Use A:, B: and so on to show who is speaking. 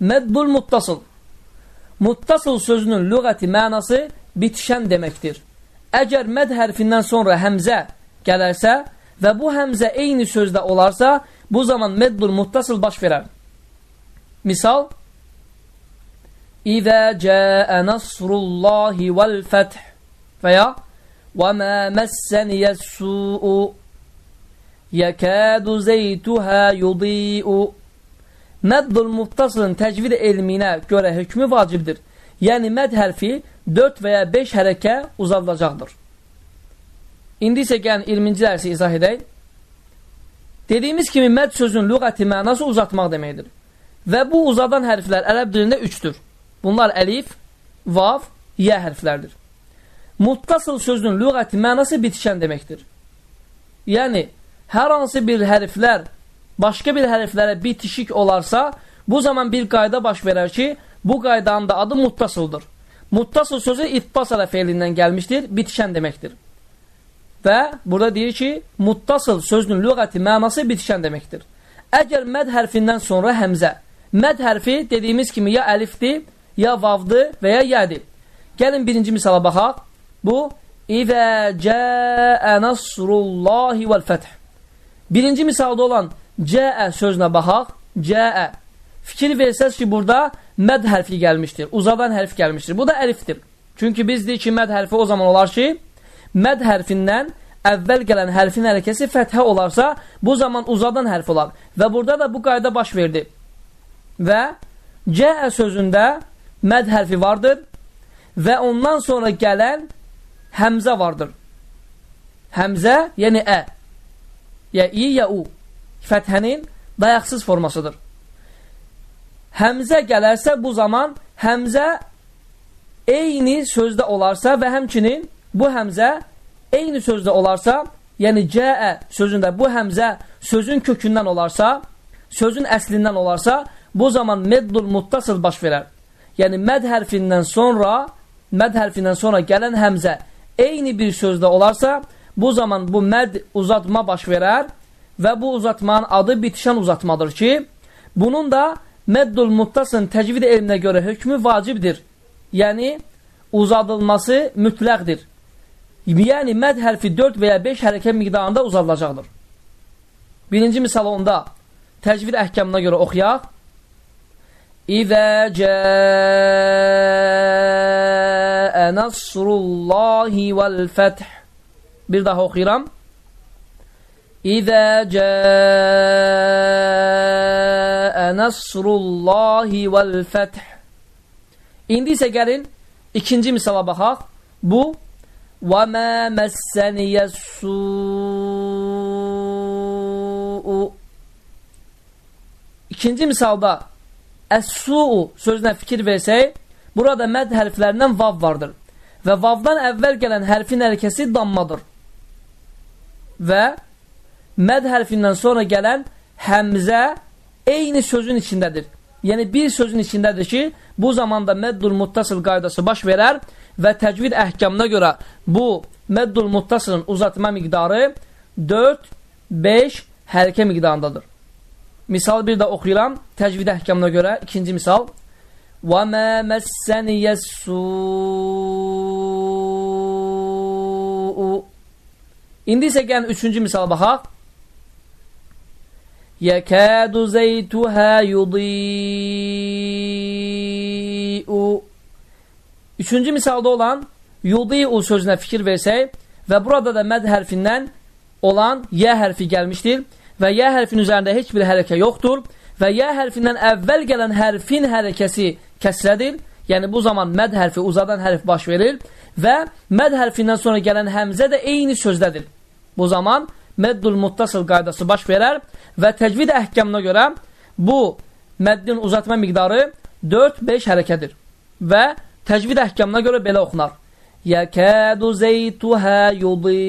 A: Məddul muttasıl. Muttasıl sözünün lügəti mənası bitişən deməkdir. Əgər məd hərfindən sonra həmzə gələrsə və bu həmzə eyni sözdə olarsa, bu zaman məddul muttasıl baş verər. Misal, İzə cəə nasrullahi vəl-fəth və ya Və mə məssəniyəs-su'u yəkədu zeytuhə yudi'u Məddul muttasılın təcvid elminə görə hökmü vacibdir. Yəni, məd hərfi 4 və ya 5 hərəkə uzadılacaqdır. İndi isə gəlin 20-ci dərsi izah edək. Dediyimiz kimi məd sözün lüğəti mənası uzatmaq deməkdir. Və bu uzadan hərflər ərəb dilində üçdür. Bunlar əlif, vav, yə hərflərdir. Muttasıl sözünün lüğəti mənası bitişən deməkdir. Yəni, hər hansı bir hərflər başqa bir hərflərə bitişik olarsa, bu zaman bir qayda baş verər ki, bu qaydanın da adı muttasıldır. Muttasıl sözü ittasala feilindən gəlmişdir, bitişən deməkdir. Və burada deyir ki, muttasıl sözünün lüğəti mənası bitişən deməkdir. Əgər məd hərfindən sonra həmzə, məd hərfi dediyimiz kimi ya əlifdir, ya vavdır və ya yədir. Gəlin birinci misala baxaq. Bu, İzə cəə nasrullahi vəl-fəth. Birinci misalda olan cəə sözünə baxaq. Cəə. Fikir versəz ki, burada məd hərfi gəlmişdir. Uzadan hərf gəlmişdir. Bu da əlifdir. Çünki biz deyik ki, məd hərfi o zaman olar ki, məd hərfindən əvvəl gələn hərfin hərəkəsi fəthə olarsa, bu zaman uzadan hərf olar. Və burada da bu qayda baş verdi. Və cəə sözündə məd hərfi vardır və ondan sonra gələn həmzə vardır. Həmzə, yəni ə. Ya i, ya u fəthənin dayaqsız formasıdır. Həmzə gələrsə bu zaman həmzə eyni sözdə olarsa və həmçinin bu həmzə eyni sözdə olarsa, yəni cəə sözündə bu həmzə sözün kökündən olarsa, sözün əslindən olarsa, bu zaman meddul muttasıl baş verər. Yəni məd hərfindən sonra, məd hərfindən sonra gələn həmzə eyni bir sözdə olarsa, bu zaman bu məd uzatma baş verər və bu uzatmanın adı bitişən uzatmadır ki, bunun da məddul muttasın təcvid elminə görə hökmü vacibdir. Yəni, uzadılması mütləqdir. Yəni, məd hərfi 4 və ya 5 hərəkət miqdarında uzadılacaqdır. Birinci misal onda təcvid əhkamına görə oxuyaq. İzə cəə nəsrullahi vəl-fəth Bir daha oxuyuram. İzə cəə nəsrullahi vəl-fəth İndi isə gəlin ikinci misala baxaq. Bu və mə məssəniyyəs-su'u İkinci misalda əs-su'u sözünə fikir versək, burada məd hərflərindən vav vardır. Və vavdan əvvəl gələn hərfin hərəkəsi dammadır. Və məd hərfindən sonra gələn həmzə eyni sözün içindədir. Yəni, bir sözün içindədir ki, bu zamanda məddul muttasıl qaydası baş verər və təcvid əhkamına görə bu məddul muttasılın uzatma miqdarı 4-5 hərəkə miqdarındadır. Misal bir də oxuyuram, təcvid əhkamına görə ikinci misal. وَمَا مَسَّنِيَ السُّوءُ İndi isə gəlin üçüncü misala baxaq. يَكَادُ زَيْتُهَا يُضِيءُ Üçüncü misalda olan yudi'u sözünə fikir versək və burada da məd hərfindən olan yə hərfi gəlmişdir və yə hərfin üzərində heç bir hərəkə yoxdur və yə hərfindən əvvəl gələn hərfin hərəkəsi kəsrədir. Yəni bu zaman məd hərfi uzadan hərf baş verir və məd hərfindən sonra gələn həmzə də eyni sözdədir. Bu zaman məddul muttasıl qaydası baş verər və təcvid əhkamına görə bu məddin uzatma miqdarı 4-5 hərəkədir. Və təcvid əhkamına görə belə oxunar. Yəkədu zeytuhə yudi